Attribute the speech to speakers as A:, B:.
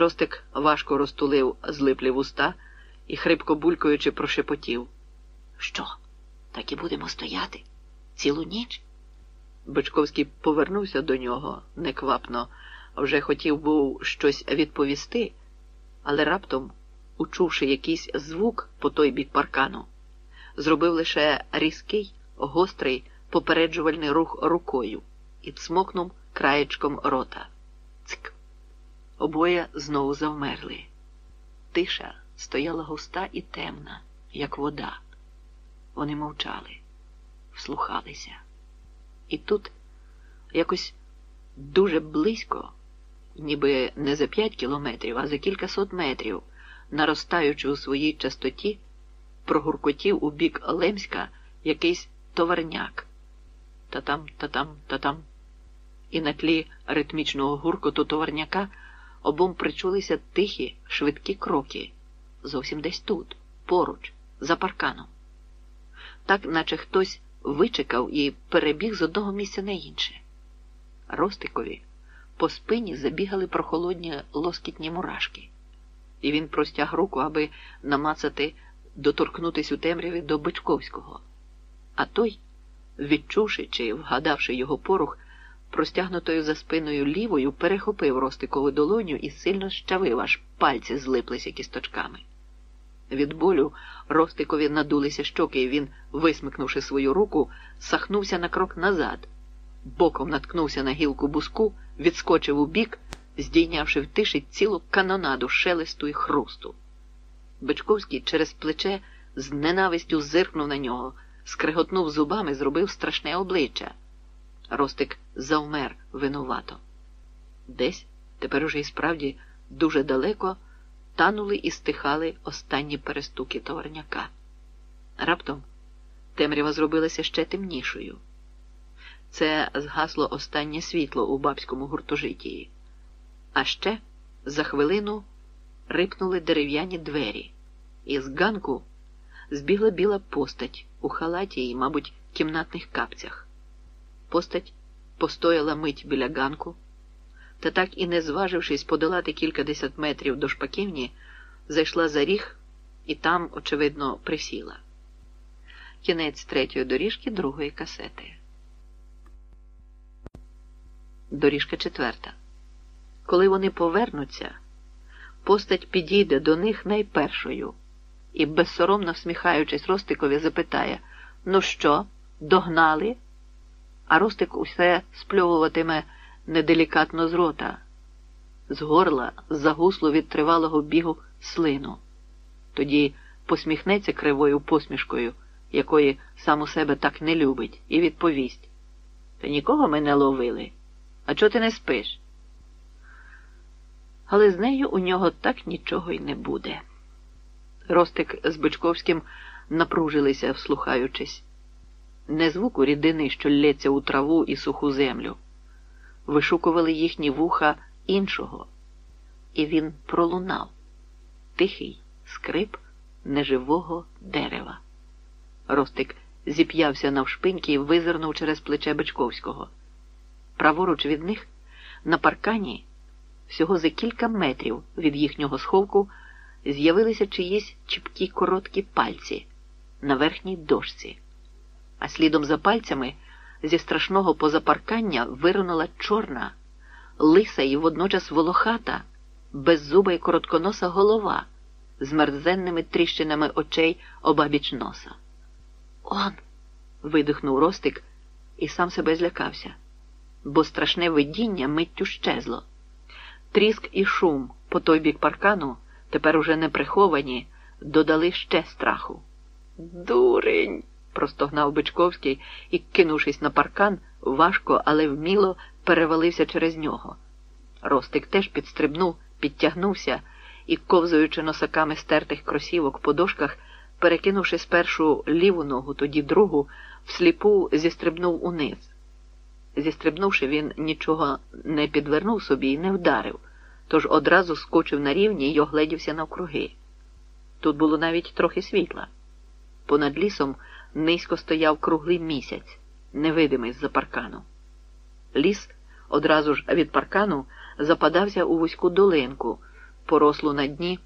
A: Ростик важко розтулив злиплі вуста і, хрипко булькаючи, прошепотів.
B: Що, так і будемо стояти? Цілу ніч?
A: Бичковський повернувся до нього неквапно, вже хотів був щось відповісти, але раптом, учувши якийсь звук по той бік паркану, зробив лише різкий, гострий попереджувальний рух рукою і цмокнув краєчком рота. Обоє знову завмерли. Тиша стояла густа і темна, як вода. Вони мовчали, вслухалися. І тут якось дуже близько, ніби не за п'ять кілометрів, а за кількасот метрів, наростаючи у своїй частоті, прогуркотів у бік Лемська якийсь товарняк. Та-там, та-там, та-там. І на тлі ритмічного гуркоту товарняка обом причулися тихі, швидкі кроки, зовсім десь тут, поруч, за парканом. Так, наче хтось вичекав і перебіг з одного місця на інше. Ростикові по спині забігали прохолодні лоскітні мурашки, і він простяг руку, аби намацати, доторкнутись у темряві до Бичковського. А той, відчувши чи вгадавши його порух, простягнутою за спиною лівою, перехопив Ростикову долоню і сильно щавив, аж пальці злиплися кісточками. Від болю Ростикові надулися щоки, і він, висмикнувши свою руку, сахнувся на крок назад, боком наткнувся на гілку буску, відскочив у бік, здійнявши в тиші цілу канонаду шелесту і хрусту. Бичковський через плече з ненавистю зиркнув на нього, скриготнув зубами, зробив страшне обличчя. Ростик завмер винувато. Десь, тепер уже і справді дуже далеко, танули і стихали останні перестуки товарняка. Раптом темрява зробилася ще темнішою. Це згасло останнє світло у бабському гуртожитії. А ще за хвилину рипнули дерев'яні двері, і з ганку збігла біла постать у халаті і, мабуть, кімнатних капцях. Постать постояла мить біля ганку, та так і не зважившись подолати кількадесят метрів до шпаківні, зайшла за ріг і там, очевидно, присіла. Кінець третьої доріжки другої касети. Доріжка четверта. Коли вони повернуться, постать підійде до них найпершою і, безсоромно всміхаючись, Ростикові, запитає: Ну що, догнали? А Ростик усе спльовуватиме неделікатно з рота, з горла загусло від тривалого бігу слину. Тоді посміхнеться кривою посмішкою, якої сам у себе так не любить, і відповість: Та нікого ми не ловили. А чого ти не спиш? Але з нею у нього так нічого й не буде. Ростик з Бичковським напружилися, вслухаючись. Не звуку рідини, що лється у траву і суху землю, вишукували їхні вуха іншого, і він пролунав тихий скрип неживого дерева. Ростик зіп'явся навшпиньки і визирнув через плече Бичковського. Праворуч від них на паркані, всього за кілька метрів від їхнього сховку, з'явилися чиїсь чіпкі короткі пальці на верхній дошці, а слідом за пальцями зі страшного позапаркання виринула чорна, лиса і водночас волохата, беззуба й коротконоса голова з мерзенними тріщинами очей обабіч носа. Он. видихнув Ростик і сам себе злякався бо страшне видіння миттю щезло. Тріск і шум по той бік паркану, тепер уже не приховані, додали ще страху. Дурень. Простогнав Бичковський і, кинувшись на паркан, важко, але вміло перевалився через нього. Ростик теж підстрибнув, підтягнувся і, ковзаючи носаками стертих кросівок по дошках, перекинувши спершу ліву ногу, тоді другу, всліпу зістрибнув униз. Зістрибнувши, він нічого не підвернув собі і не вдарив, тож одразу скочив на рівні й огледівся навкруги. Тут було навіть трохи світла. Понад лісом низько стояв круглий місяць, невидимий з-за паркану. Ліс одразу ж від паркану западався у вузьку долинку, порослу на дні,